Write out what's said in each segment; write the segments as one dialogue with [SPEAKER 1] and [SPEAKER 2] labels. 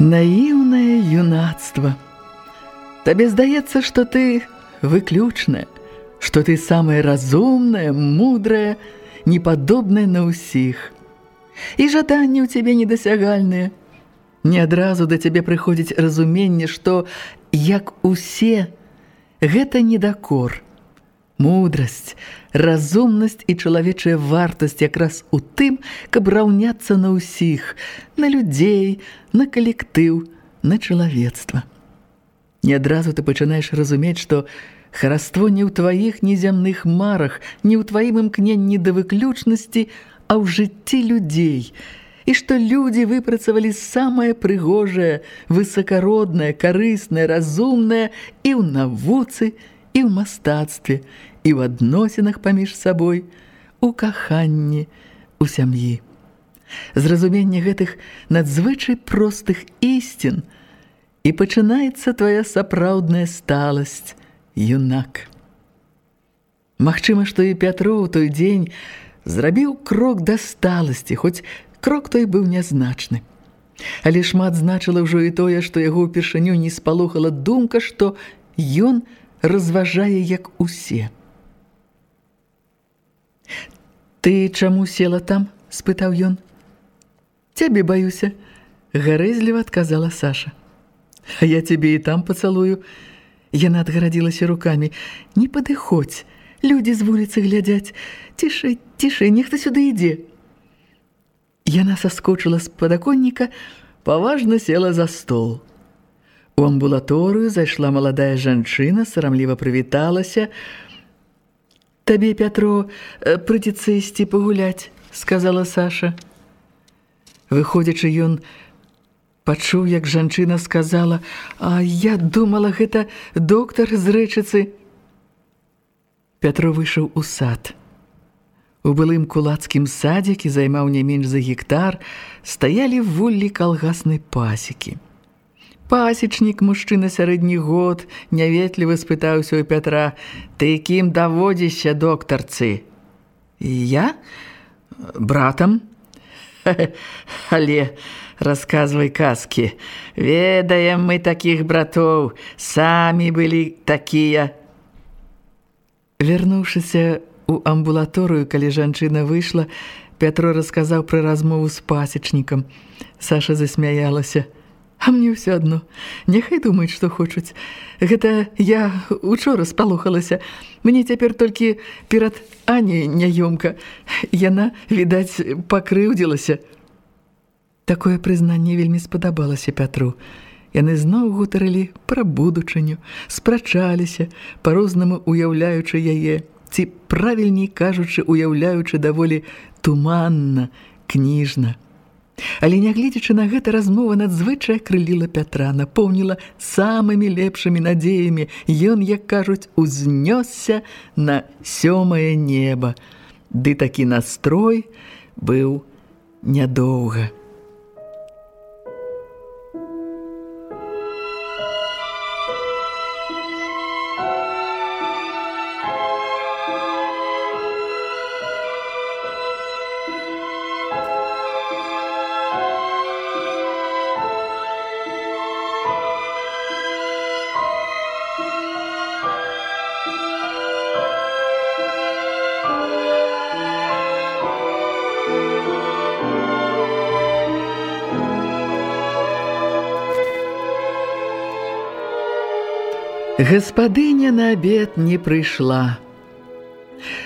[SPEAKER 1] Наіўнае юнацтва. Табе здаецца, што ты выключная, што ты самая разумная, мудрая, непадобная на ўсіх. І жаданні ў цябе недасягальныя. Не адразу да цябе прыходзіць разуменне, што, як усе, гэта недакор. Мудрасць, разумнасць і чалавечая вартасць якраз у тым, каб раўняцца на ўсіх, на людзей, на калектыў, на чалавецтва. Не адразу ты пачынаеш разумець, што хараство не ў тваіх незямных марах, не ў тваім імкненні да выключнасці, а ў жыцці людзей, і што людзі выпрацавалі самае прыгожае, высакароднае, карыснае, разумнае і ў навуцы, і ў мастацтве, і ў адносінах паміж сабой, у каханні, у сям'і. Зразуменне гэтых надзвычай простых ісцін і пачынаецца твая сапраўдная сталасць, юнак. Магчыма, што і Пятро ў той дзень зрабіў крок да сталасці, хоць крок той быў нязначны. Але шмат значыла ўжо і тое, што яго ўпершыню не спалохала думка, што ён разважае як усе. Ты чаму села там? спытаў ён. Цябе баюся, гарэзліва адказала Саша. А я цябе і там пацалую. Яна адгарадзілася рукамі. Не падыходзь. Людзі з вуліцы глядзяць. Цішай, цішай, нехта сюды ідзе. Яна саскочыла з падаконніка, паважна села за стол. У амбулаторыю зайшла маладая жанчына, сарамліва прывіталася, «Табе, Пятро, э, прыйдзецца ісці пагуляць», – сказала Саша. Выходзячы, ён пачуў, як жанчына сказала, «А я думала, гэта доктар з рэчыцы». Пятро выйшаў у сад. У былым кулацкім садзе, які займаў не менш за гектар, стаялі вуллі калгаснай пасекі. Пасечнік, мужчына сярэдні год, няветлівы спытаўся ў Пятра: «Ты кім даводзішся, доктарцы? І я братам. Але расказвай казкі. Ведаем мы такіх братоў, самі былі такія. Вярнуўшыся ў амбулаторыю, калі жанчына выйшла, Пятро расказаў пра размову з пасечнікам. Саша засмяялася. А мне ўсё адно. Няхай думаюць, што хочуць. Гэта я учора спалохалася. Мне цяпер толькі перад Аняй няёмка. Яна, відаць, пакрыўдзілася. Такое прызнанне вельмі спадабалася Пятру. Яны зноў гутарылі пра будучыню, спрачаліся, па-рознаму уяўляючы яе, ці правільней кажучы, уяўляючы даволі туманна, кніжна. Але нягледзячы на гэта размова надзвычай крыліла Пятра, напоўніла самымі лепшымі надзеямі. Ён, як кажуць, узнёсся на сёмае неба. Ды такі настрой быў нядоўга. Гаспадыня на абед не прыйшла.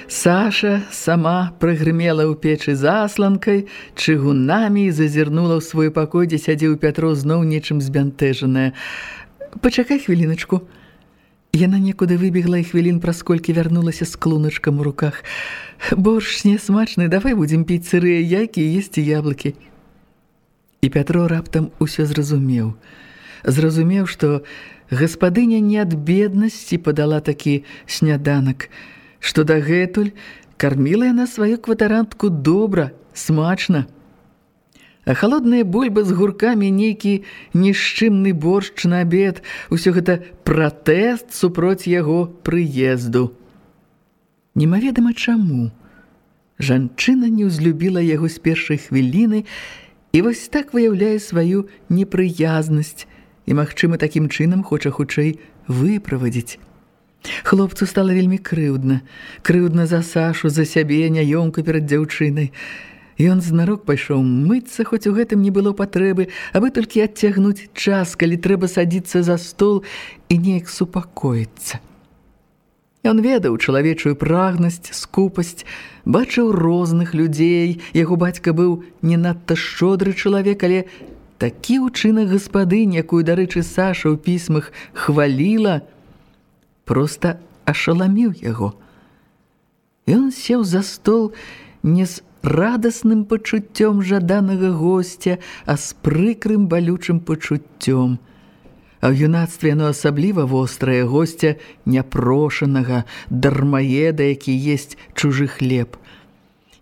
[SPEAKER 1] Саша сама прыгрымела ў печы засланкай, чыгунамі і зазірнула ў свой пакой, дзе сядзеў Пятро зноў нечым збянтэжаная. «Пачакай хвіліначку». Яна некуды выбегла і хвілін праз колькі вярнулася з клуначкам у руках. «Борщ смачны, давай будзем піць сырыя яйкі і есці яблыкі». І Пятро раптам усё зразумеў. Зразумеў, што гаспадыня не ад беднасці падала такі сняданак – што дагэтуль карміла яна сваю кватарантку добра, смачна. А халодныя бульбы з гуркамі нейкі нішчымны боршч на абед, усё гэта пратэст супроць яго прыезду. Немаведама чаму. Жанчына не ўзлюбіла яго з першай хвіліны і вось так выяўляе сваю непрыязнасць і, магчыма, такім чынам хоча хутчэй выправадзіць. Хлопцу стала вельмі крыўдна. Крыўдна за Сашу, за сябе, няёмку перад дзяўчынай. Ён знарок пайшоў мыцца, хоць у гэтым не было патрэбы, абы толькі адцягнуць час, калі трэба садзіцца за стол і неяк супакоіцца. Ён ведаў чалавечую прагнасць, скупасць, бачыў розных людзей. Яго бацька быў не надта шчодры чалавек, але такі ўчынак гаспадынь, якую, дарэчы, Саша ў пісьмах хваліла – проста ашаламіў яго. Ён сеў за стол не з радасным пачуццём жаданага госця, а з прыкрым балючым пачуццём. А ў юнацтве яно асабліва вострае госця няпрошанага, дармаеда, які есть чужы хлеб.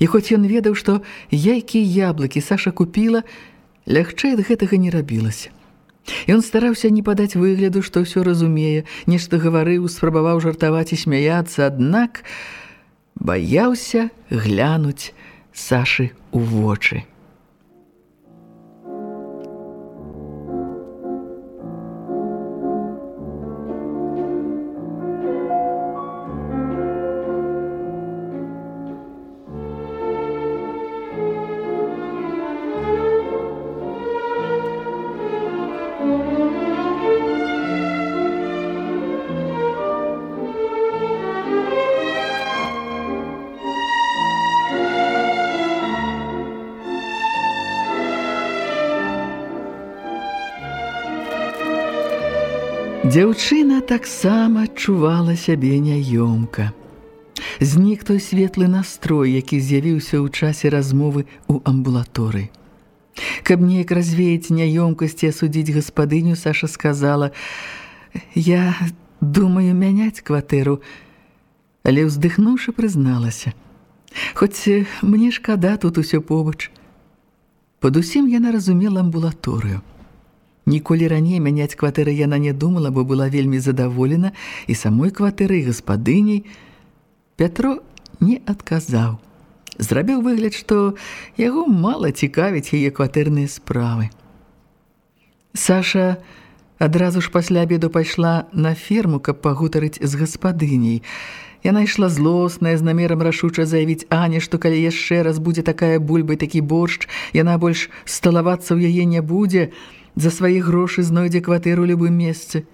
[SPEAKER 1] І хоць ён ведаў, што яйкі яблыкі Саша купіла, лягчэй ад гэтага не рабілася. Ён стараўся не падаць выгляду, што ўсё разумее, нешта гаварыў, спрабаваў жартаваць і смяяцца, аднак баяўся глянуць Сашы ў вочы. Дзяўчына таксама адчувала сябе няёмка. Знік той светлы настрой, які з'явіўся ў часе размовы ў амбулаторыі. Каб неяк развеяць няёмкасць і асудзіць гаспадыню, Саша сказала: « Я думаю мяняць кватэру, але ўздыхнуўшы прызналася. Хоць мне шкада тут усё побач. Пад усім яна разумела амбулаторыю. Ніколі раней мяняць кватэры яна не думала, бо была вельмі задаволена і самой кватэры і гаспадыняй. Пятро не адказаў. Зрабіў выгляд, што яго мала цікавіць яе кватэрныя справы. Саша адразу ж пасля абеду пайшла на ферму, каб пагутарыць з гаспадыняй. Яна ішла злосная, з намерам рашуча заявіць Аня, што калі яшчэ раз будзе такая бульба і такі боршч, яна больш сталавацца ў яе не будзе, за свае грошы знойдзе кватэру любым месцы.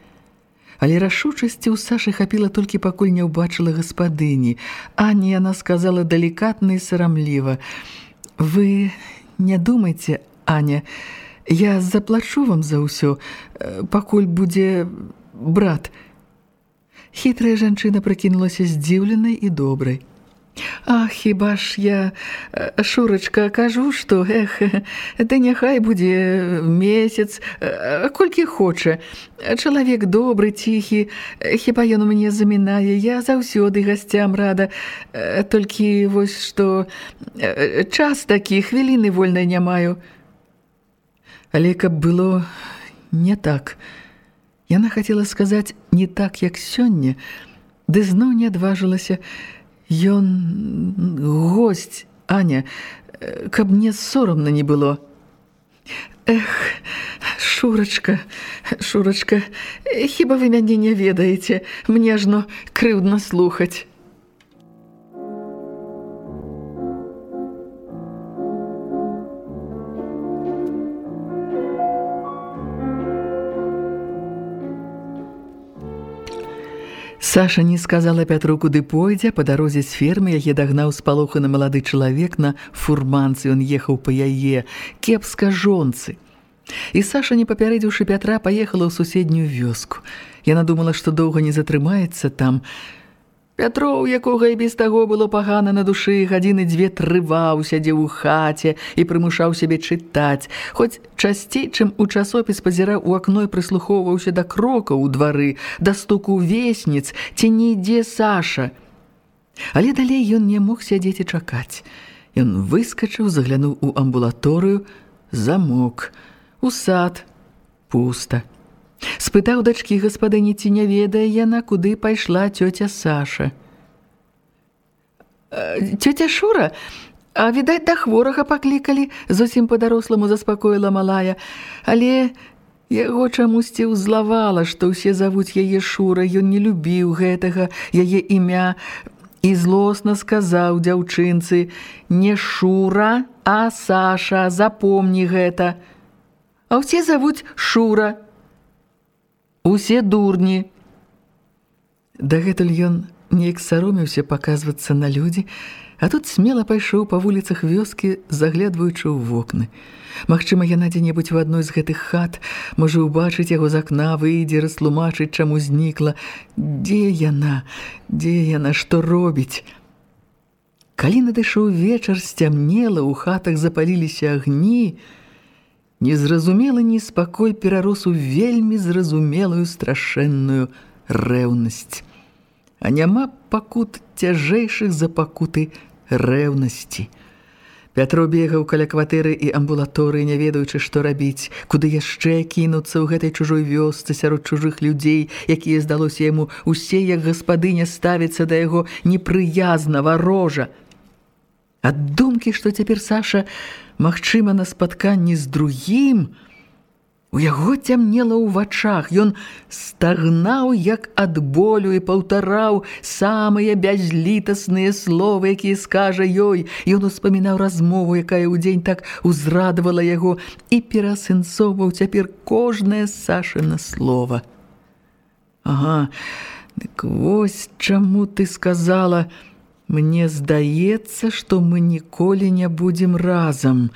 [SPEAKER 1] Але рашучасці ў Сашы хапіла толькі пакуль не ўбачыла гаспадыні. Ані яна сказала далікатна і сарамліва: « Вы не думайце, Аня, я заплачу вам за ўсё, э, пакуль будзе брат. Хітрая жанчына пракінулася здзіўленай і добрай. А хіба ж я, Шурачка, кажу, што, эх, ды няхай будзе месяц, колькі хоча. Чалавек добры, ціхі, хіба ён у мяне замінае, я заўсёды гасцям рада. Толькі вось што час такі, хвіліны вольнай не маю. Але каб было не так. Яна хацела сказаць не так, як сёння, ды зноў не адважылася, Ён госць, Аня, каб мне сорамна не было. Эх, Шурачка, Шурачка, хіба вы мяне не ведаеце, мне ажно крыўдна слухаць. Саша не сказала Пятру, куды пойдзе, па дарозе з фермы яе дагнаў спалоханы малады чалавек на фурманцы, ён ехаў па яе, кепска жонцы. І Саша, не папярэдзіўшы Пятра, паехала ў суседнюю вёску. Яна думала, што доўга не затрымаецца там, Пятро, у якога і без таго было пагана на душы, гадзіны дзве трываў, сядзеў у хаце і прымушаў сябе чытаць. Хоць часцей, чым у часопіс пазіраў у акно і прыслухоўваўся да крокаў у двары, да стуку весніц, ці не ідзе Саша. Але далей ён не мог сядзець і чакаць. Ён выскачыў, заглянуў у амбулаторыю, замок, у сад, пуста. Спытаў дачкі гаспадыні, ці не ведае яна, куды пайшла цёця Саша. Цёця Шура, а відаць, да хворага паклікалі, зусім па-даросламу заспакоіла малая, але яго чамусьці ўзлавала, што ўсе завуць яе Шура, ён не любіў гэтага, яе імя, і злосна сказаў дзяўчынцы: «Не Шура, а Саша, запомні гэта. А ўсе завуць Шура, Усе дурні. Дагэтуль ён неяк саромеўся паказвацца на людзі, а тут смела пайшоў па вуліцах вёскі, заглядваючы ў вокны. Магчыма, яна дзе-небудзь в адной з гэтых хат можа ўбачыць яго з акна, выйдзе растлумачыць, чаму знікла. Дзе яна? Дзе яна, што робіць? Калі надышоў вечар, сцямнела, у хатах запаліліся агні, Незразумелы неспакой перарос у вельмі зразумелую страшэнную рэўнасць. А няма пакут цяжэйшых за пакуты рэўнасці. Пятро бегаў каля кватэры і амбулаторыі, не ведаючы, што рабіць, куды яшчэ кінуцца ў гэтай чужой вёсцы сярод чужых людзей, якія здалося яму усе як гаспадыня ставіцца да яго непрыязна варожа. Ад думкі, што цяпер Саша магчыма на спатканні з другім, у яго цямнела ў вачах. Ён стагнаў як ад болю і паўтараў самыя бязлітасныя словы, якія скажа ёй. Ён успамінаў размову, якая ў дзень так узрадавала яго і перасэнсоўваў цяпер кожнае Сашына слова. Ага, дык вось чаму ты сказала, Мне здаецца, што мы ніколі не будзем разам.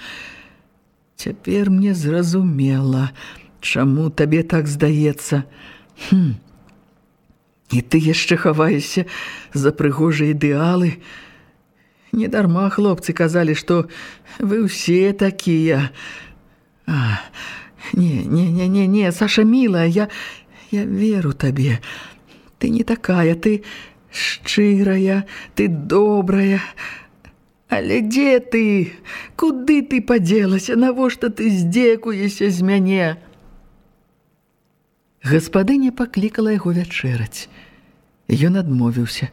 [SPEAKER 1] Цяпер мне зразумела, чаму табе так здаецца. Хм. І ты яшчэ хаваешся за прыгожыя ідэалы. Недарма хлопцы казалі, што вы ўсе такія. А, не, не, не, не, не, Саша мілая, я, я веру табе. Ты не такая, ты шчырая, ты добрая. Але дзе ты? Куды ты падзелася? Навошта ты здзекуешся з мяне? Гаспадыня паклікала яго вячэраць. Ён адмовіўся.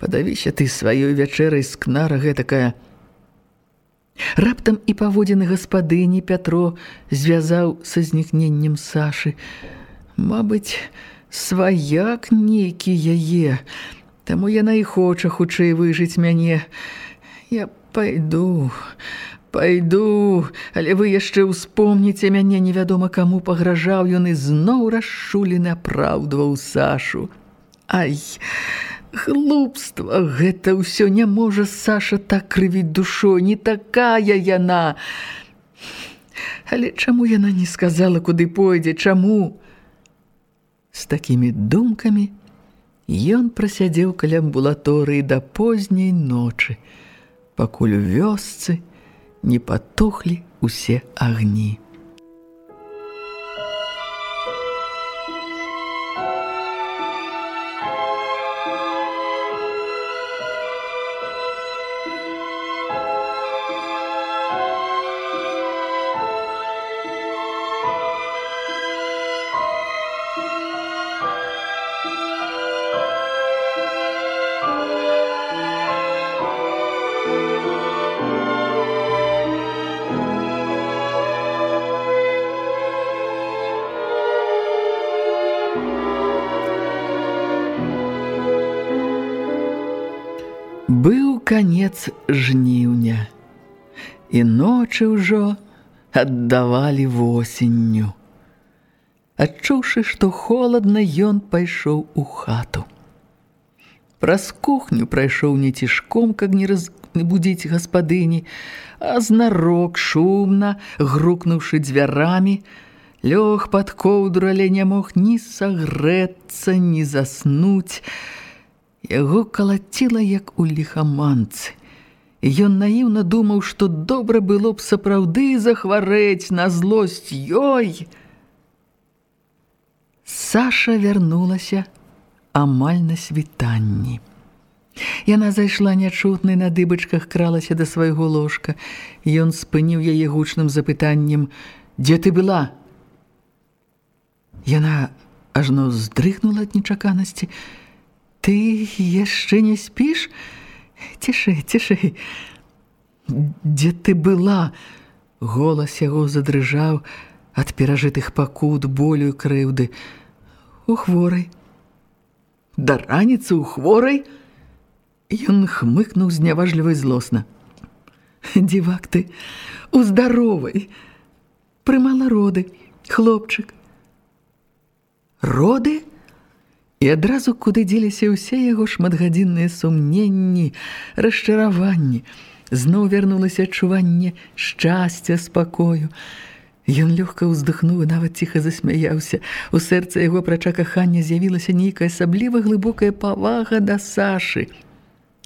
[SPEAKER 1] Падавіся ты сваёй вячэрай з кнара гэтакая. Раптам і паводзіны гаспадыні Пятро звязаў са знікненнем Сашы. Мабыць, сваяк нейкі яе, Таму яна і хоча хутчэй выжыць мяне. Я пайду, пайду, але вы яшчэ ўспомніце мяне невядома каму пагражаў ён і зноў расшулены апраўдваў Сашу. Ай, глупства, гэта ўсё не можа Саша так крывіць душой, не такая яна. Але чаму яна не сказала, куды пойдзе, чаму? З такімі думкамі ён прасядзеў каля амбулаторыі да позняй ночы, пакуль у вёсцы не патухлі усе агні. Канец жніўня, і ночы ўжо аддавалі восенню. Адчуўшы, што холадна, ён пайшоў у хату. Праз кухню прайшоў не цішком, каб не разбудзіць гаспадыні, а знарок шумна, грукнуўшы дзвярамі, лёг пад коўдру, але не мог ні сагрэцца, ні заснуць. Яго калаціла, як у ліхаманцы. Ён наіўна думаў, што добра было б сапраўды захварэць на злосць ёй. Саша вярнулася амаль на світанні. Яна зайшла нячутнай на дыбачках, кралася да свайго ложка. Ён спыніў яе гучным запытаннем: « Дзе ты была? Яна ажно здрыхнула ад нечаканасці. Ты яшчэ не спіш? Цішэй, цішэй. Дзе ты была? Голас яго задрыжаў ад перажытых пакут, болю і крыўды. У хворай. Да раніцы ў хворай? Ён хмыкнуў зняважліва і злосна. Дзівак ты, у здаровай. Прымала роды, хлопчык. Роды? І адразу куды дзеліся ўсе яго шматгадзінныя сумненні, расчараванні. Зноў вярнулася адчуванне шчасця, спакою. Ён лёгка ўздыхнуў і нават ціха засмяяўся. У сэрцы яго прача кахання з'явілася нейкая асабліва глыбокая павага да Сашы.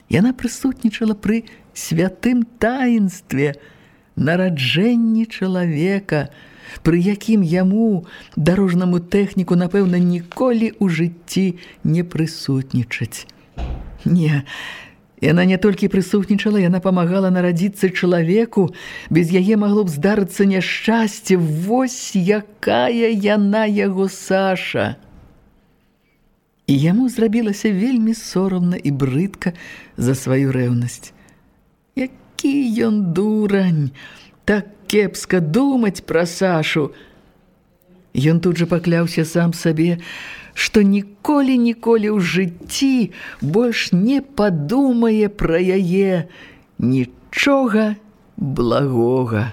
[SPEAKER 1] Яна прысутнічала пры святым таінстве, нараджэнні чалавека, пры якім яму, дарожнаму тэхніку, напэўна, ніколі ў жыцці не прысутнічаць. Не, Яна не толькі прысутнічала, яна памагала нарадзіцца чалавеку, без яе магло б здарыцца няшчасце, вось якая яна яго Саша. І яму зрабілася вельмі сорамна і брыдка за сваю рэўнасць. Які ён дурань, так кепска думаць пра Сашу. Ён тут жа пакляўся сам сабе, што ніколі-ніколі ў жыцці больш не падумае пра яе нічога благога.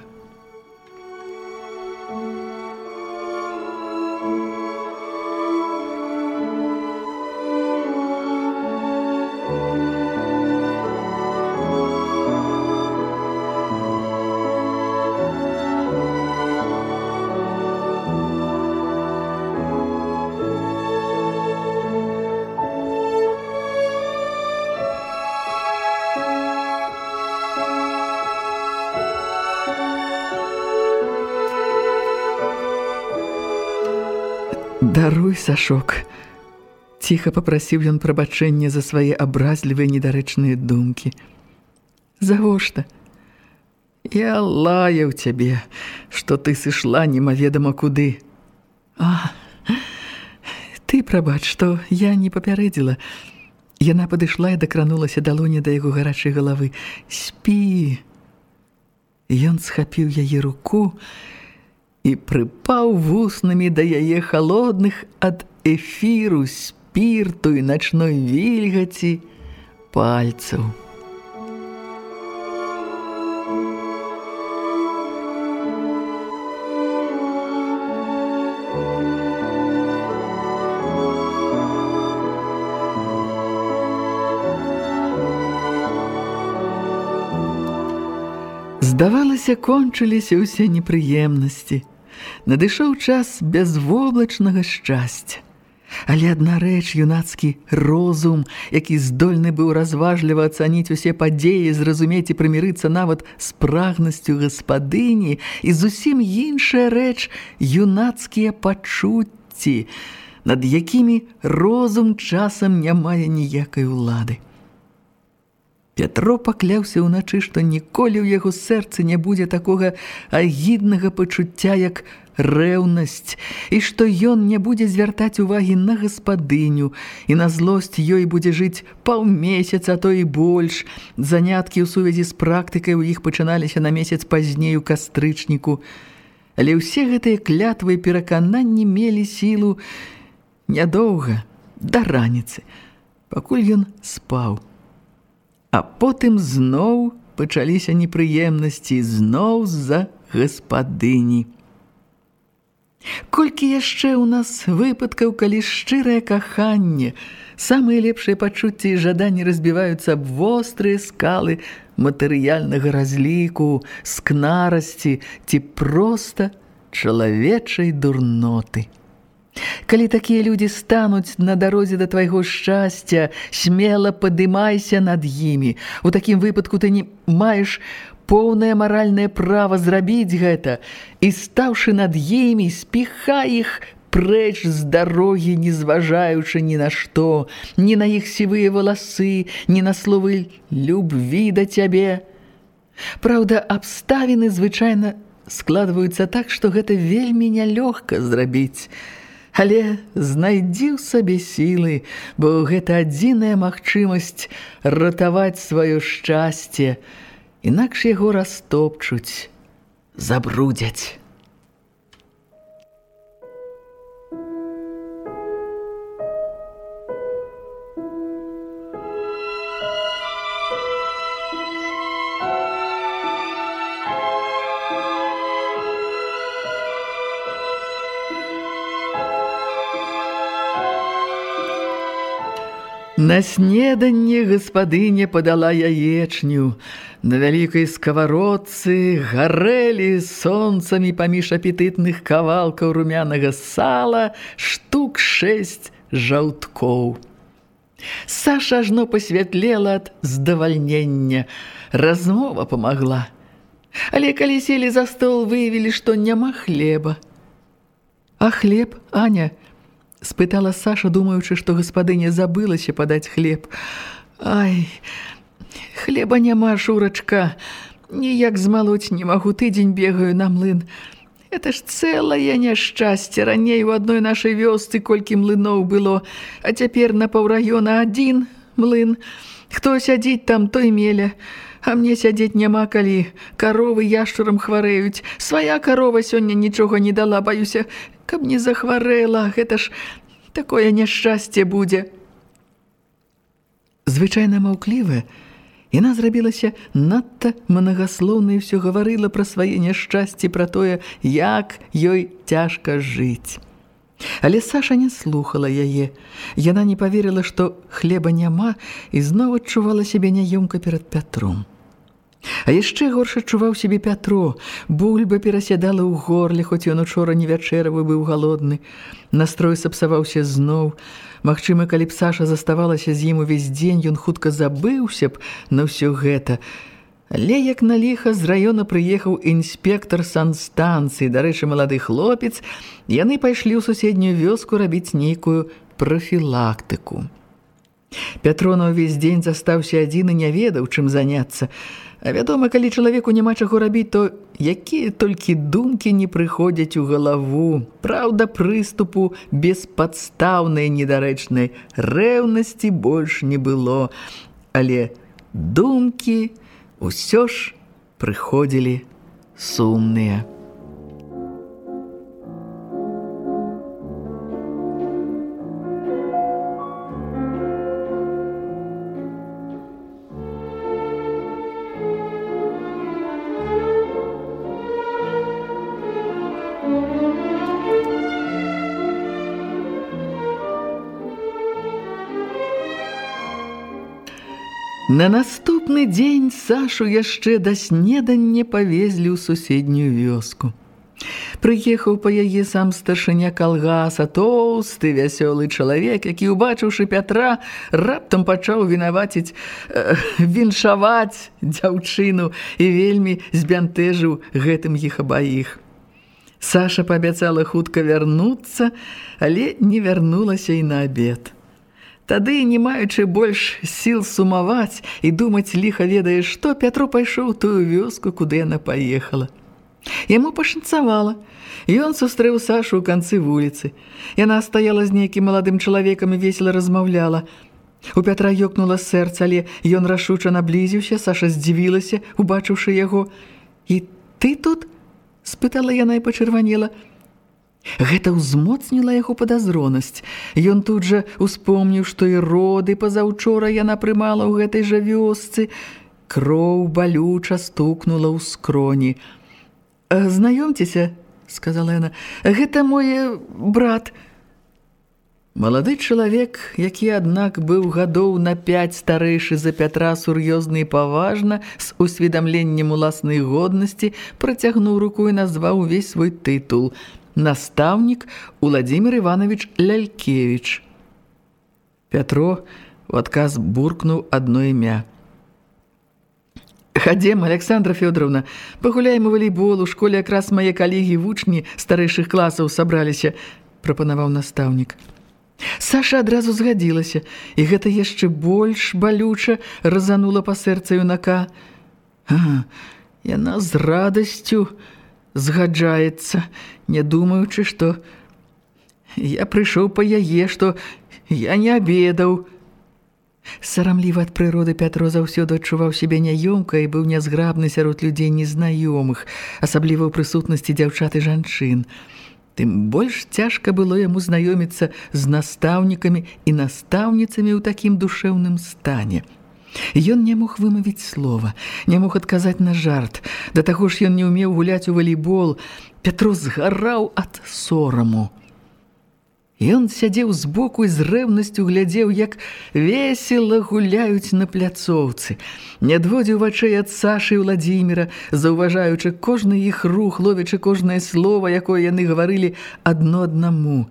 [SPEAKER 1] Даруй, Сашок. Ціха папрасіў ён прабачэння за свае абразлівыя недарэчныя думкі. Завошта? Я лаяў цябе, што ты сышла немаведама куды. А, ты прабач, што я не папярэдзіла. Яна падышла і дакранулася далоні да яго гарачай галавы. Спі! Ён схапіў яе руку і і прыпаў вуснамі да яе халодных ад эфіру спірту і начной вільгаці пальцаў. Здавалася, кончыліся ўсе непрыемнасці – надышоў час безвоблачнага шчасця. Але адна рэч юнацкі розум, які здольны быў разважліва ацаніць усе падзеі, зразумець і прымірыцца нават з прагнасцю гаспадыні, і зусім іншая рэч юнацкія пачуцці, над якімі розум часам не мае ніякай улады. Пятро пакляўся ўначы, што ніколі ў яго сэрцы не будзе такога агіднага пачуцця, як рэўнасць, і што ён не будзе звяртаць увагі на гаспадыню, і на злосць ёй будзе жыць паўмесяца, а то і больш. Заняткі ў сувязі з практыкай у іх пачыналіся на месяц пазней у кастрычніку. Але ўсе гэтыя клятвы і перакананні мелі сілу нядоўга, да раніцы, пакуль ён спаў. А потым зноў пачаліся непрыемнасці зноў з-за гаспадыні. Колькі яшчэ ў нас выпадкаў, калі шчырае каханне, самыя лепшыя пачуцці і жаданні разбіваюцца аб вострыя скалы матэрыяльнага разліку, скнарасці ці проста чалавечай дурноты. Калі такія людзі стануць на дарозе да твайго шчасця, смела падымайся над імі. У такім выпадку ты не маеш поўнае маральнае права зрабіць гэта. І стаўшы над імі спіхай іх прэч з дарогі не зважаючы ні на што. Ні на іх сівыя валасы ні на словы любві да цябе Праўда абставіны звычайна складваюцца так што гэта вельмі нялёгка зрабіць але знайдзі ў сабе сілы бо гэта адзіная магчымасць ратаваць сваё шчасце інакш яго растопчуць, забрудзяць. На снеданне гаспадыня падала яечню. На вялікай сковородцы гарэлі сонцамі паміж апетытных кавалкаў румянага сала штук шэсць жаўткоў. Саша ажно пасвятлела ад здавальнення. Размова памагла. Але калі селі за стол, выявілі, што няма хлеба. А хлеб, Аня, спытала Саша, думаючы, што гаспадыня забылася падаць хлеб. Ай, хлеба няма, шурачка. Ніяк змалоць не магу, тыдзень бегаю на млын. Это ж цэлае няшчасце. Раней у адной нашай вёсцы колькі млыноў было, а цяпер на паўраёна адзін млын. Хто сядзіць там, той меля. А мне сядзець няма калі. Каровы яшчурам хварэюць. Свая карова сёння нічога не дала, баюся, каб не захварэла, гэта ж такое няшчасце будзе. Звычайна маўклівая, яна зрабілася надта манагаслоўна і ўсё гаварыла пра свае няшчасці, пра тое, як ёй цяжка жыць. Але Саша не слухала яе. Яна не паверыла, што хлеба няма і зноў адчувала сябе няёмка перад Пятром. А яшчэ горш адчуваў сябе Пятро. Бульба перасядала ў горле, хоць ён учора не вячэравы быў галодны. Настрой сапсаваўся зноў. Магчыма, калі б Саша заставалася з ім увесь дзень, ён хутка забыўся б на ўсё гэта. Але як на ліха з раёна прыехаў інспектор санстанцыі, дарэчы, малады хлопец, яны пайшлі ў суседнюю вёску рабіць нейкую прафілактыку. Пятро на ўвесь дзень застаўся адзін і не ведаў, чым заняцца. Вядома, калі чалавеку няма чаго рабіць, то якія толькі думкі не прыходзяць у галаву. Праўда, прыступу беспадстаўнай недарэчнай рэўнасці больш не было. Але думкі ўсё ж прыходзілі сумныя. На наступны дзень Сашу яшчэ да снедання павезлі ў суседнюю вёску. Прыехаў па яе сам старшыня калгаса, тоўсты, вясёлы чалавек, які, убачыўшы Пятра, раптам пачаў вінаваціць, э, віншаваць дзяўчыну і вельмі збянтэжыў гэтым іх абаіх. Саша паабяцала хутка вярнуцца, але не вярнулася і на абед. Тады, не маючы больш сіл сумаваць і думаць ліха ведае, што Пятру пайшоў тую вёску, куды яна паехала. Яму пашанцавала. Ён сустрэў Сашу ў канцы вуліцы. Яна стаяла з нейкім маладым чалавекам і весела размаўляла. У Пятра ёкнула сэрца, але ён рашуча наблізіўся, Саша здзівілася, убачыўшы яго. «І ты тут?» – спытала яна і пачырванела – Гэта ўзмоцніла яго падазронасць. Ён тут жа успомніў, што і роды пазаўчора яна прымала ў гэтай жа вёсцы. Кроў балюча стукнула ў скроні. «Знаёмцеся, сказала яна. Гэта мой брат. Малады чалавек, які, аднак, быў гадоў на пяць старэйшы за Пятра сур'ёзны і паважна, з усведамленнем уласнай годнасці, працягнуў руку і назваў увесь свой тытул. Настаўнік Уладзімир Іванович Лялькевіч. Пятро у адказ буркнуў адно імя. Хадзем, Александра Фёдоровна, пагуляем у валейбол, у школе якраз мае калегі вучні старэйшых класаў сабраліся, прапанаваў настаўнік. Саша адразу згадзілася, і гэта яшчэ больш балюча разанула па сэрца юнака. А, яна з радасцю згаджаецца, не думаючы, што я прыйшоў па яе, што я не абедаў. Сарамліва ад прыроды Пятро заўсёды адчуваў сябе няёмка і быў нязграбны сярод людзей незнаёмых, асабліва ў прысутнасці дзяўчат і жанчын. Тым больш цяжка было яму знаёміцца з настаўнікамі і настаўніцамі ў такім душэўным стане. Ён не мог вымавіць слова, не мог адказаць на жарт. Да таго ж ён не ўмеў гуляць у валейбол. Пятро згараў ад сораму. Ён сядзеў збоку і з рэўнасцю глядзеў, як весела гуляюць на пляцоўцы. Не адводзіў вачэй ад Сашы і Владзіміра, заўважаючы кожны іх рух, ловячы кожнае слово, якое яны гаварылі адно аднаму.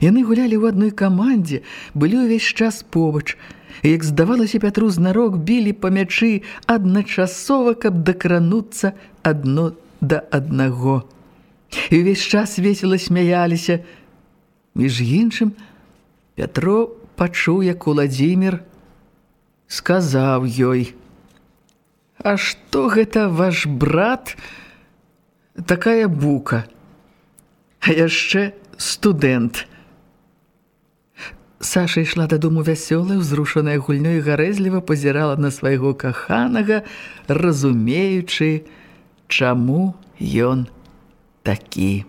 [SPEAKER 1] Яны гулялі ў адной камандзе, былі ўвесь час побач. Як здавалася Пятру знарок, білі па мячы адначасова, каб дакрануцца адно да аднаго. І ўвесь час весела смяяліся, Між іншым, Пятро пачуў, як Уладзімир сказаў ёй: « А што гэта ваш брат такая бука, А яшчэ студэнт. Саша ішла дадому вясёлая, узрушаная гульнёй гарэзліва пазірала на свайго каханага, разумеючы, чаму ён такі.